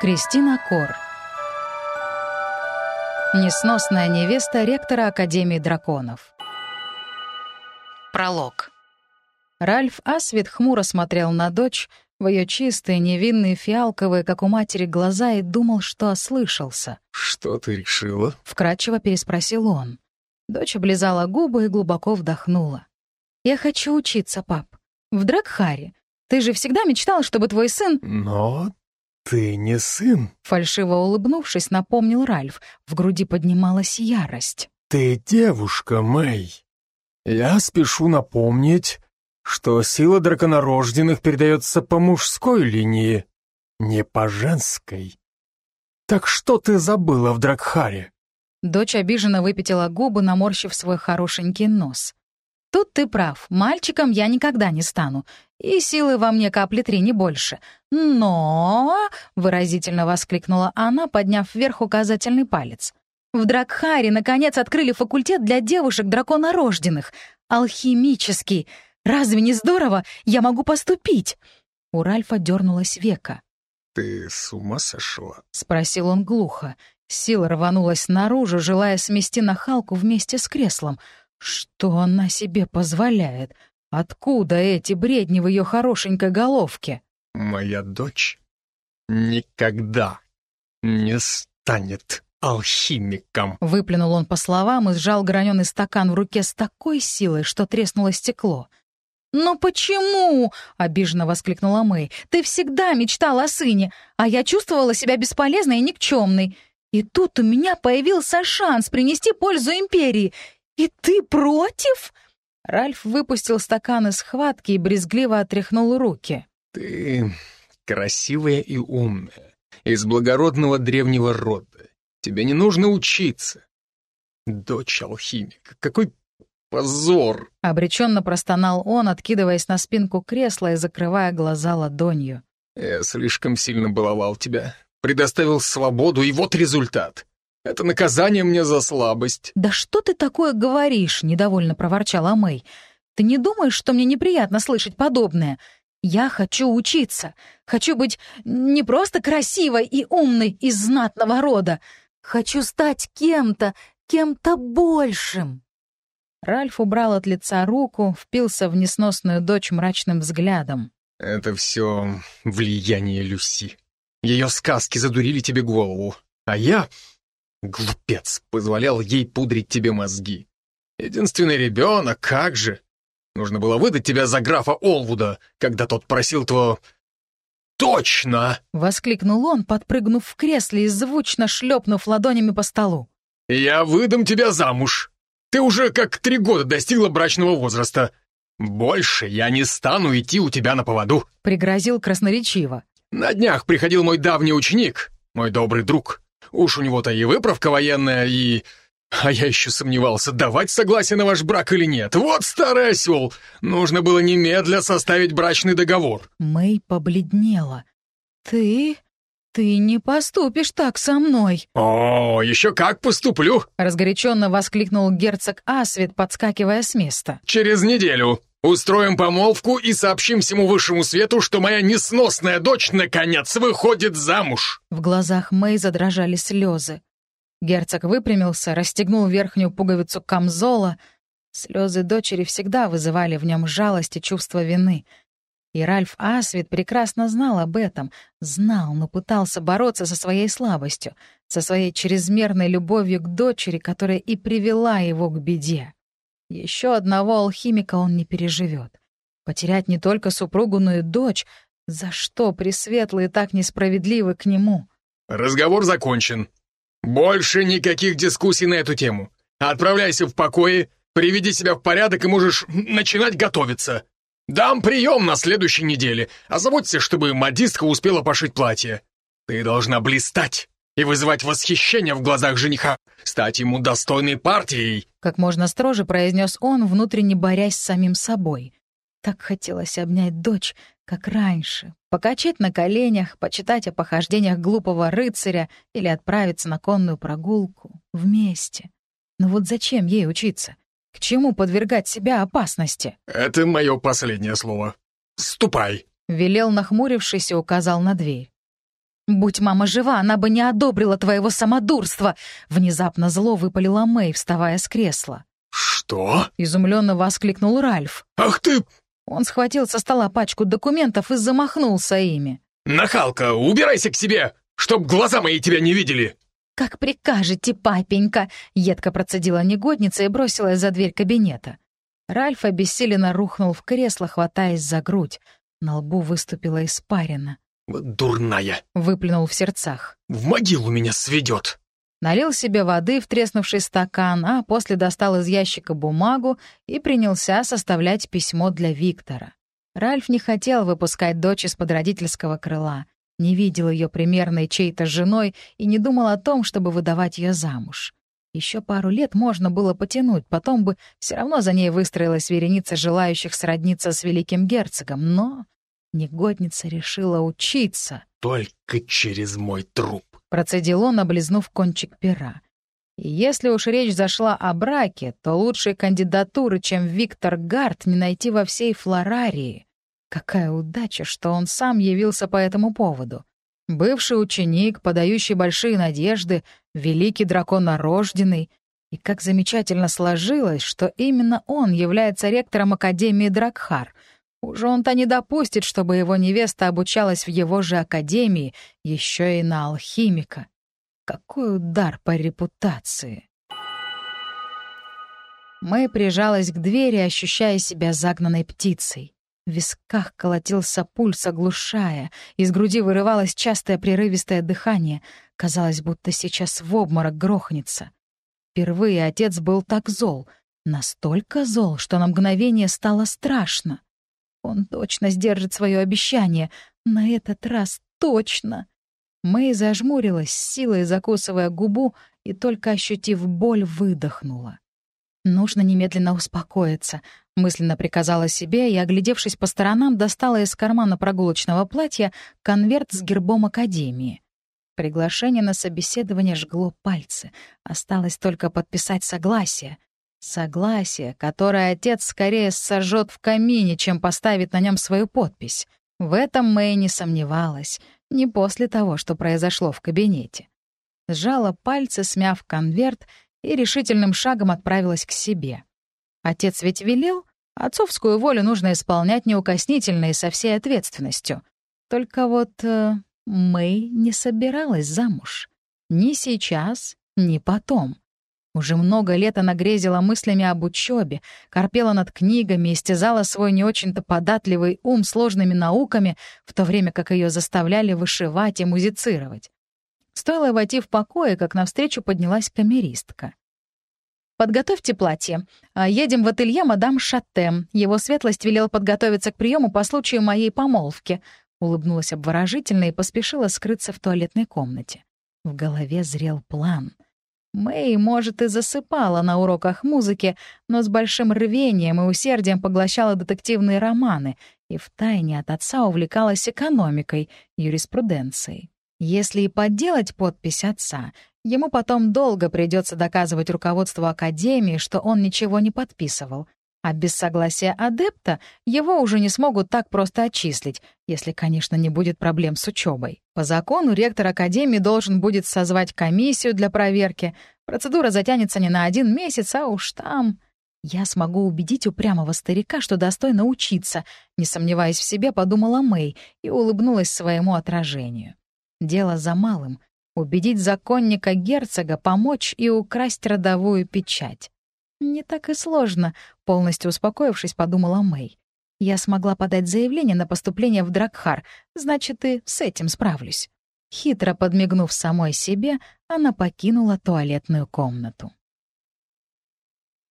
Кристина Кор. Несносная невеста ректора Академии драконов. Пролог. Ральф Асвит хмуро смотрел на дочь, в ее чистые, невинные, фиалковые, как у матери, глаза и думал, что ослышался. «Что ты решила?» — вкратчиво переспросил он. Дочь облизала губы и глубоко вдохнула. «Я хочу учиться, пап. В Дракхаре. Ты же всегда мечтал, чтобы твой сын...» «Но «Ты не сын?» — фальшиво улыбнувшись, напомнил Ральф. В груди поднималась ярость. «Ты девушка, Мэй. Я спешу напомнить, что сила драконорожденных передается по мужской линии, не по женской. Так что ты забыла в Дракхаре?» Дочь обиженно выпятила губы, наморщив свой хорошенький нос. Тут ты прав, мальчиком я никогда не стану. И силы во мне капли три, не больше. Но...» — выразительно воскликнула она, подняв вверх указательный палец. «В Дракхаре, наконец, открыли факультет для девушек-драконорожденных. Алхимический. Разве не здорово? Я могу поступить!» У Ральфа дернулась века. «Ты с ума сошла?» — спросил он глухо. Сила рванулась наружу, желая смести нахалку вместе с креслом — что она себе позволяет? Откуда эти бредни в ее хорошенькой головке? Моя дочь никогда не станет алхимиком. Выплюнул он по словам и сжал граненый стакан в руке с такой силой, что треснуло стекло. «Но почему?» — обиженно воскликнула Мэй. «Ты всегда мечтала о сыне, а я чувствовала себя бесполезной и никчемной. И тут у меня появился шанс принести пользу империи. «И ты против?» Ральф выпустил стакан из схватки и брезгливо отряхнул руки. «Ты красивая и умная, из благородного древнего рода. Тебе не нужно учиться. Дочь алхимика, какой позор!» Обреченно простонал он, откидываясь на спинку кресла и закрывая глаза ладонью. «Я слишком сильно баловал тебя, предоставил свободу, и вот результат. Это наказание мне за слабость». «Да что ты такое говоришь?» — недовольно проворчала Мэй. «Ты не думаешь, что мне неприятно слышать подобное? Я хочу учиться. Хочу быть не просто красивой и умной из знатного рода. Хочу стать кем-то, кем-то большим». Ральф убрал от лица руку, впился в несносную дочь мрачным взглядом. «Это все влияние Люси. Ее сказки задурили тебе голову. А я Глупец, позволял ей пудрить тебе мозги. Единственный ребенок, как же? Нужно было выдать тебя за графа Олвуда, когда тот просил твоего... «Точно!» — воскликнул он, подпрыгнув в кресле и звучно шлепнув ладонями по столу. «Я выдам тебя замуж. Ты уже как три года достигла брачного возраста. Больше я не стану идти у тебя на поводу», — пригрозил красноречиво. «На днях приходил мой давний ученик, мой добрый друг. Уж у него-то и выправка военная, и... А я еще сомневался, давать согласие на ваш брак или нет. Вот старый осел! Нужно было немедля составить брачный договор. Мэй побледнела. Ты... «Ты не поступишь так со мной!» «О, еще как поступлю!» — разгоряченно воскликнул герцог Асвит, подскакивая с места. «Через неделю. Устроим помолвку и сообщим всему высшему свету, что моя несносная дочь наконец выходит замуж!» В глазах Мэй задрожали слезы. Герцог выпрямился, расстегнул верхнюю пуговицу камзола. Слезы дочери всегда вызывали в нем жалость и чувство вины. И Ральф Асвит прекрасно знал об этом. Знал, но пытался бороться со своей слабостью, со своей чрезмерной любовью к дочери, которая и привела его к беде. Еще одного алхимика он не переживет. Потерять не только супругу, но и дочь. За что Пресветлые так несправедливы к нему? «Разговор закончен. Больше никаких дискуссий на эту тему. Отправляйся в покое, приведи себя в порядок и можешь начинать готовиться. Дам прием на следующей неделе. А заботься, чтобы модистка успела пошить платье. Ты должна блистать и вызывать восхищение в глазах жениха, стать ему достойной партией!» Как можно строже произнес он, внутренне борясь с самим собой. Так хотелось обнять дочь, как раньше, покачать на коленях, почитать о похождениях глупого рыцаря или отправиться на конную прогулку вместе. Но вот зачем ей учиться? К чему подвергать себя опасности? «Это мое последнее слово. Ступай!» Велел, нахмурившись, и указал на дверь. «Будь мама жива, она бы не одобрила твоего самодурства!» Внезапно зло выпалила Мэй, вставая с кресла. «Что?» — изумленно воскликнул Ральф. «Ах ты...» Он схватил со стола пачку документов и замахнулся ими. «Нахалка, убирайся к себе, чтоб глаза мои тебя не видели!» «Как прикажете, папенька!» — едко процедила негодница и бросилась за дверь кабинета. Ральф обессиленно рухнул в кресло, хватаясь за грудь. На лбу выступила испарина. «Дурная!» — выплюнул в сердцах. «В могилу меня сведет!» Налил себе воды в треснувший стакан, а после достал из ящика бумагу и принялся составлять письмо для Виктора. Ральф не хотел выпускать дочь из-под родительского крыла, не видел ее примерной чьей-то женой и не думал о том, чтобы выдавать ее замуж. Еще пару лет можно было потянуть, потом бы все равно за ней выстроилась вереница желающих сродниться с великим герцогом, но Негодница решила учиться. «Только через мой труп», — процедил он, облизнув кончик пера. И если уж речь зашла о браке, то лучшей кандидатуры, чем Виктор Гарт, не найти во всей Флорарии. Какая удача, что он сам явился по этому поводу. Бывший ученик, подающий большие надежды, великий драконорожденный. И как замечательно сложилось, что именно он является ректором Академии Дракхар — уже он-то не допустит, чтобы его невеста обучалась в его же академии, еще и на алхимика. Какой удар по репутации. Мэй прижалась к двери, ощущая себя загнанной птицей. В висках колотился пульс, оглушая, из груди вырывалось частое прерывистое дыхание. Казалось, будто сейчас в обморок грохнется. Впервые отец был так зол, настолько зол, что на мгновение стало страшно. Он точно сдержит свое обещание. На этот раз точно. Мэй зажмурилась, силой закусывая губу, и только ощутив боль, выдохнула. «Нужно немедленно успокоиться», — мысленно приказала себе и, оглядевшись по сторонам, достала из кармана прогулочного платья конверт с гербом Академии. Приглашение на собеседование жгло пальцы. Осталось только подписать согласие. Согласие, которое отец скорее сожжет в камине, чем поставит на нем свою подпись. В этом Мэй не сомневалась, не после того, что произошло в кабинете. Сжала пальцы, смяв конверт, и решительным шагом отправилась к себе. Отец ведь велел, отцовскую волю нужно исполнять неукоснительно и со всей ответственностью. Только вот э, Мэй не собиралась замуж. Ни сейчас, ни потом. Уже много лет она грезила мыслями об учебе, корпела над книгами, истязала свой не очень-то податливый ум сложными науками, в то время как ее заставляли вышивать и музицировать. Стоило войти в покое, как навстречу поднялась камеристка. «Подготовьте платье. А, едем в ателье мадам Шаттем. Его светлость велел подготовиться к приему по случаю моей помолвки», — улыбнулась обворожительно и поспешила скрыться в туалетной комнате. В голове зрел план — Мэй, может, и засыпала на уроках музыки, но с большим рвением и усердием поглощала детективные романы и втайне от отца увлекалась экономикой, юриспруденцией. Если и подделать подпись отца, ему потом долго придется доказывать руководству Академии, что он ничего не подписывал, а без согласия адепта его уже не смогут так просто отчислить, если, конечно, не будет проблем с учебой. По закону ректор Академии должен будет созвать комиссию для проверки. Процедура затянется не на один месяц, а уж там... Я смогу убедить упрямого старика, что достойно учиться, не сомневаясь в себе, подумала Мэй и улыбнулась своему отражению. Дело за малым — убедить законника герцога помочь и украсть родовую печать. «Не так и сложно», — полностью успокоившись, подумала Мэй. «Я смогла подать заявление на поступление в Дракхар, значит, и с этим справлюсь». Хитро подмигнув самой себе, она покинула туалетную комнату.